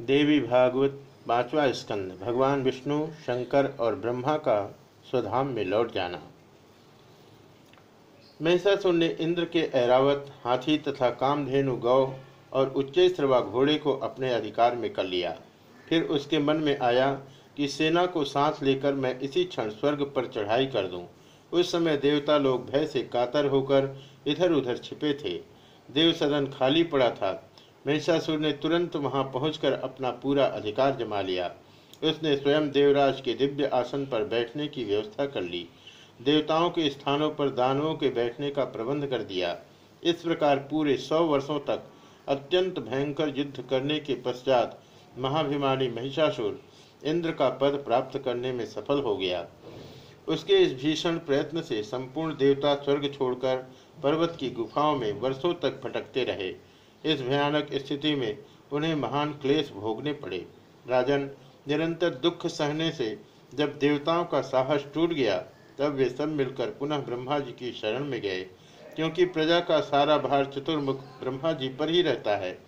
देवी भागवत पांचवा स्कंद, भगवान विष्णु, शंकर और ब्रह्मा का स्वधाम में लौट जाना। महिषासुर ने इंद्र के ऐरावत, हाथी तथा कामधेनु गौ और उच्चैश्रवा घोड़े को अपने अधिकार में कर लिया। फिर उसके मन में आया कि सेना को सांस लेकर मैं इसी क्षण स्वर्ग पर चढ़ाई कर दूँ। उस समय देवता लोग भय से कातर होकर इधर उधर छिपे थे। देव सदन खाली पड़ा था। महिषासुर ने तुरंत वहाँ पहुंचकर अपना पूरा अधिकार जमा लिया। उसने स्वयं देवराज के दिव्य आसन पर बैठने की व्यवस्था कर ली। देवताओं के स्थानों पर दानवों के बैठने का प्रबंध कर दिया। इस प्रकार पूरे सौ वर्षों तक अत्यंत भयंकर युद्ध करने के पश्चात महाभिमानी महिषासुर इंद्र का पद प्राप्त करने में सफल हो गया। उसके इस भीषण प्रयत्न से संपूर्ण देवता स्वर्ग छोड़कर पर्वत की गुफाओं में वर्षों तक भटकते रहे। इस भयानक स्थिति में उन्हें महान क्लेश भोगने पड़े। राजन निरंतर दुख सहने से जब देवताओं का साहस टूट गया, तब वे सब मिलकर पुनः ब्रह्मा जी की शरण में गए, क्योंकि प्रजा का सारा भार चतुर्मुख ब्रह्मा जी पर ही रहता है।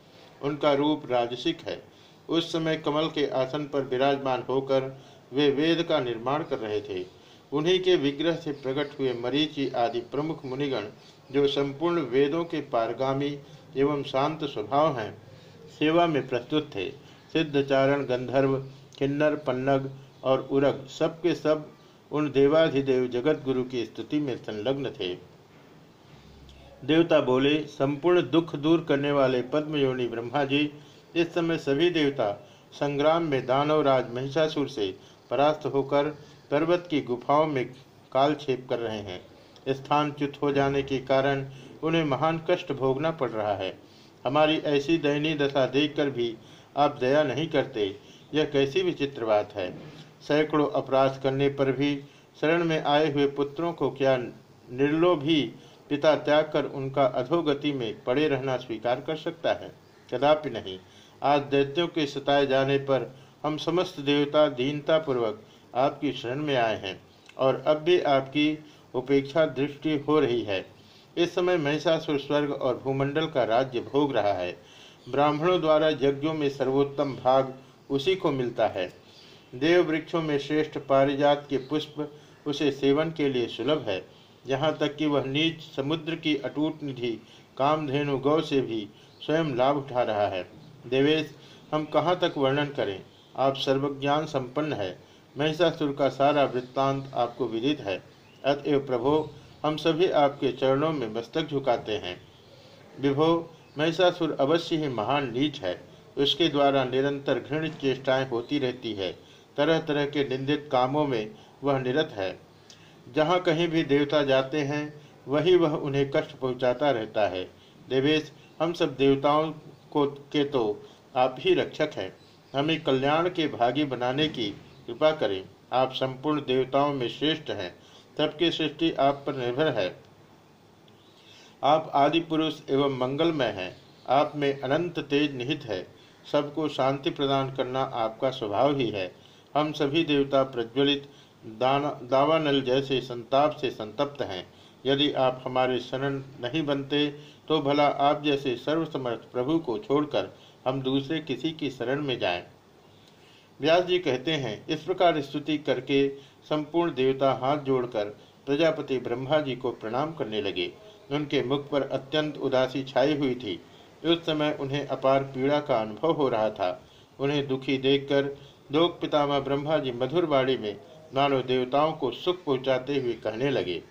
उनका रूप राजसिक है। उस समय कमल के आसन पर विराजमान होकर वे वेद का निर्माण कर रहे थे। उन्हीं के विग्रह से प्रकट हुए मरीचि आदि प्रमुख मुनिगण जो संपूर्ण वेदों के पारगामी एवं शांत स्वभाव हैं, सेवा में प्रस्तुत थे। सिद्धचारण गंधर्व, किन्नर, पन्नग और उरग सबके सब उन देवाधिदेव जगत गुरु की स्तुति में संलग्न थे। देवता बोले, संपूर्ण दुख दूर करने वाले पद्मयोनि ब्रह्मा जी, इस समय सभी देवता संग्राम में दानवराज महिषासुर से परास्त होकर पर्वत की गुफाओं में कालक्षेप कर रहे हैं। स्थानच्युत हो जाने के कारण उन्हें महान कष्ट भोगना पड़ रहा है। हमारी ऐसी दयनीय दशा देखकर भी आप दया नहीं करते। यह कैसी विचित्र बात है। सैकड़ों अपराध करने पर भी शरण में आए हुए पुत्रों को क्या निर्लो भी पिता त्याग कर उनका अधोगति में पड़े रहना स्वीकार कर सकता है? कदापि नहीं। आज दैत्यों के सताए जाने पर हम समस्त देवता दीनतापूर्वक आपकी शरण में आए हैं और अब भी आपकी उपेक्षा दृष्टि हो रही है। इस समय महिषासुर स्वर्ग और भूमंडल का राज्य भोग रहा है। ब्राह्मणों द्वारा यज्ञों में सर्वोत्तम भाग उसी को मिलता है। देव वृक्षों में श्रेष्ठ पारिजात के पुष्प उसे सेवन के लिए सुलभ है। यहाँ तक कि वह नीच समुद्र की अटूट निधि कामधेनु गौ से भी स्वयं लाभ उठा रहा है। देवेश, हम कहाँ तक वर्णन करें? आप सर्वज्ञान संपन्न है। महिषासुर का सारा वृत्तांत आपको विदित है। अतएव प्रभो, हम सभी आपके चरणों में मस्तक झुकाते हैं। विभो, महिषासुर अवश्य ही महान नीच है। उसके द्वारा निरंतर घृणित चेष्टाएँ होती रहती है। तरह तरह के निंदित कामों में वह निरत है। जहाँ कहीं भी देवता जाते हैं, वही वह उन्हें कष्ट पहुँचाता रहता है। देवेश, हम सब देवताओं को, के तो आप ही रक्षक हैं। हमें कल्याण के भागी बनाने की कृपा करें। आप संपूर्ण देवताओं में श्रेष्ठ हैं। सबकी सृष्टि आप पर निर्भर है। आप आदि पुरुष एवं मंगलमय हैं। आप में अनंत तेज निहित है। सबको शांति प्रदान करना आपका स्वभाव ही है। हम सभी देवता प्रज्वलित दावानल जैसे संताप से संतप्त हैं। यदि आप हमारे शरण नहीं बनते तो भला आप जैसे सर्वसमर्थ प्रभु को छोड़कर हम दूसरे किसी की शरण में जाएँ। व्यास जी कहते हैं, इस प्रकार स्तुति करके संपूर्ण देवता हाथ जोड़कर प्रजापति ब्रह्मा जी को प्रणाम करने लगे। उनके मुख पर अत्यंत उदासी छाई हुई थी। उस समय उन्हें अपार पीड़ा का अनुभव हो रहा था। उन्हें दुखी देखकर लोक पितामह ब्रह्मा जी मधुर बाड़ी में मानव देवताओं को सुख पहुंचाते हुए कहने लगे।